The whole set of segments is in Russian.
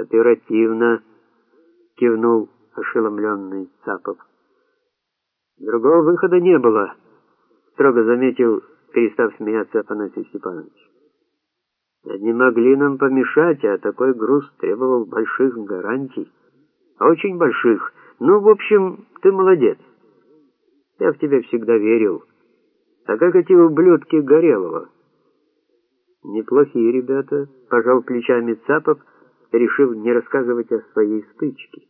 Оперативно кивнул ошеломленный Цапов. Другого выхода не было, строго заметил, перестав смеяться Афанасий Степанович. Они могли нам помешать, а такой груз требовал больших гарантий. Очень больших. Ну, в общем, ты молодец. Я в тебя всегда верил. А как эти ублюдки Горелого? Неплохие ребята, пожал плечами Цапов, решив не рассказывать о своей стычке.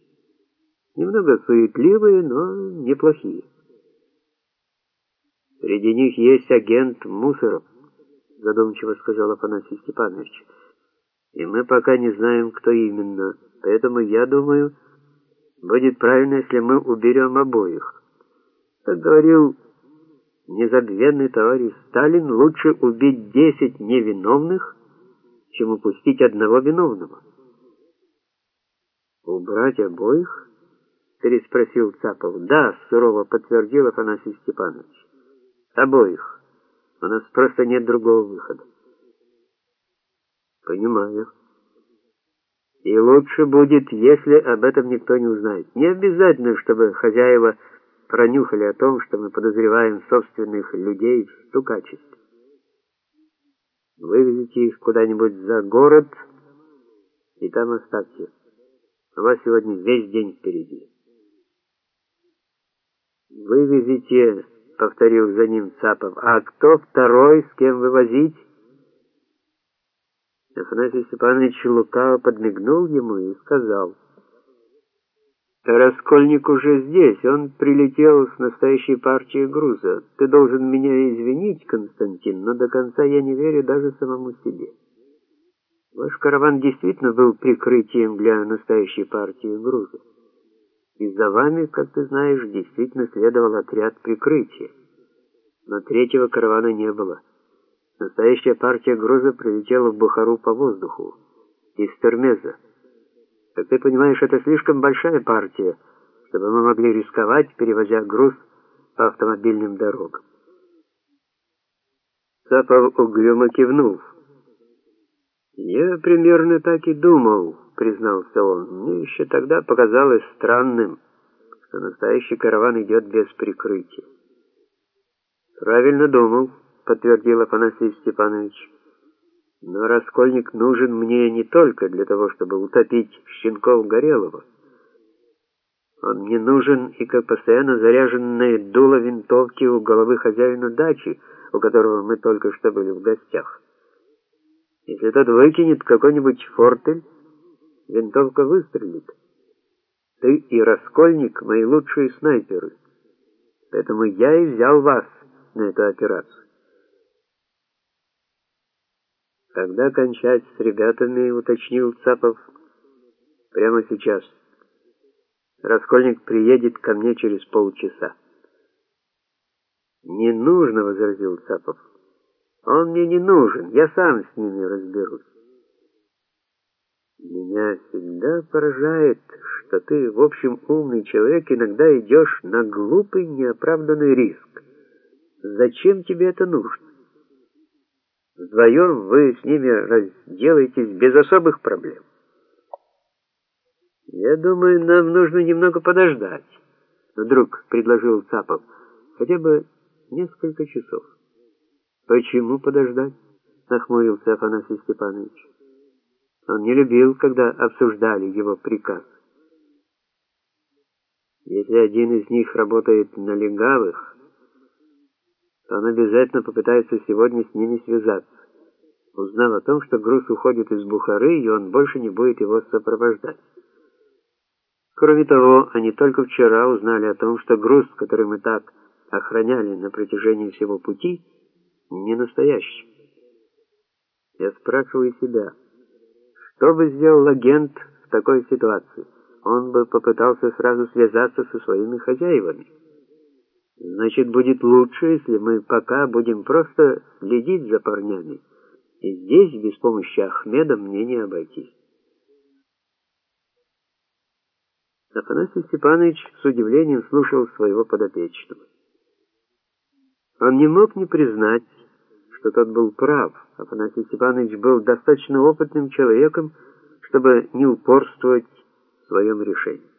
Немного суетливые, но неплохие. Среди них есть агент Мусоров, задумчиво сказал Афанасий Степанович. И мы пока не знаем, кто именно. Поэтому я думаю, будет правильно, если мы уберем обоих. Как говорил незабвенный товарищ Сталин, лучше убить десять невиновных, чем упустить одного виновного. «Убрать обоих?» — переспросил Цапов. «Да», — сурово подтвердил Афанасий Степанович. «Обоих. У нас просто нет другого выхода». «Понимаю». «И лучше будет, если об этом никто не узнает. Не обязательно, чтобы хозяева пронюхали о том, что мы подозреваем собственных людей в стукачестве. Вывезите их куда-нибудь за город и там оставьте. У вас сегодня весь день впереди. «Вывезите», — повторил за ним Цапов. «А кто второй, с кем вывозить?» Афанасий Степанович лукаво подмигнул ему и сказал. «Раскольник уже здесь, он прилетел с настоящей партией груза. Ты должен меня извинить, Константин, но до конца я не верю даже самому себе». Ваш караван действительно был прикрытием для настоящей партии груза. И за вами, как ты знаешь, действительно следовал отряд прикрытия. Но третьего каравана не было. Настоящая партия груза прилетела в Бухару по воздуху, из Термеза. Как ты понимаешь, это слишком большая партия, чтобы мы могли рисковать, перевозя груз по автомобильным дорогам. Сапов угрюмо кивнул. «Я примерно так и думал», — признался он. «Мне еще тогда показалось странным, что настоящий караван идет без прикрытия». «Правильно думал», — подтвердил Афанасий Степанович. «Но раскольник нужен мне не только для того, чтобы утопить щенков Горелого. Он мне нужен и как постоянно заряженное дуло винтовки у головы хозяина дачи, у которого мы только что были в гостях». Если тот выкинет какой-нибудь фортель, винтовка выстрелит. Ты и Раскольник — мои лучшие снайперы. Поэтому я и взял вас на эту операцию. Когда кончать с ребятами, уточнил Цапов, прямо сейчас. Раскольник приедет ко мне через полчаса. «Не нужно», — возразил Цапов. Он мне не нужен, я сам с ними разберусь. Меня всегда поражает, что ты, в общем, умный человек, иногда идешь на глупый, неоправданный риск. Зачем тебе это нужно? Вдвоем вы с ними разделаетесь без особых проблем. Я думаю, нам нужно немного подождать, вдруг предложил Цапов, хотя бы несколько часов. «Почему подождать?» — нахмурился Афанасий Степанович. Он не любил, когда обсуждали его приказ. Если один из них работает на легавых, то он обязательно попытается сегодня с ними связаться, узнав о том, что груз уходит из Бухары, и он больше не будет его сопровождать. Кроме того, они только вчера узнали о том, что груз, который мы так охраняли на протяжении всего пути, не настоящим. Я спрашиваю себя, что бы сделал агент в такой ситуации? Он бы попытался сразу связаться со своими хозяевами. Значит, будет лучше, если мы пока будем просто следить за парнями. И здесь без помощи Ахмеда мне не обойтись. Афанасий Степанович с удивлением слушал своего подопечного. Он не мог не признать, что тот был прав. Афанасий Степанович был достаточно опытным человеком, чтобы не упорствовать в своем решении.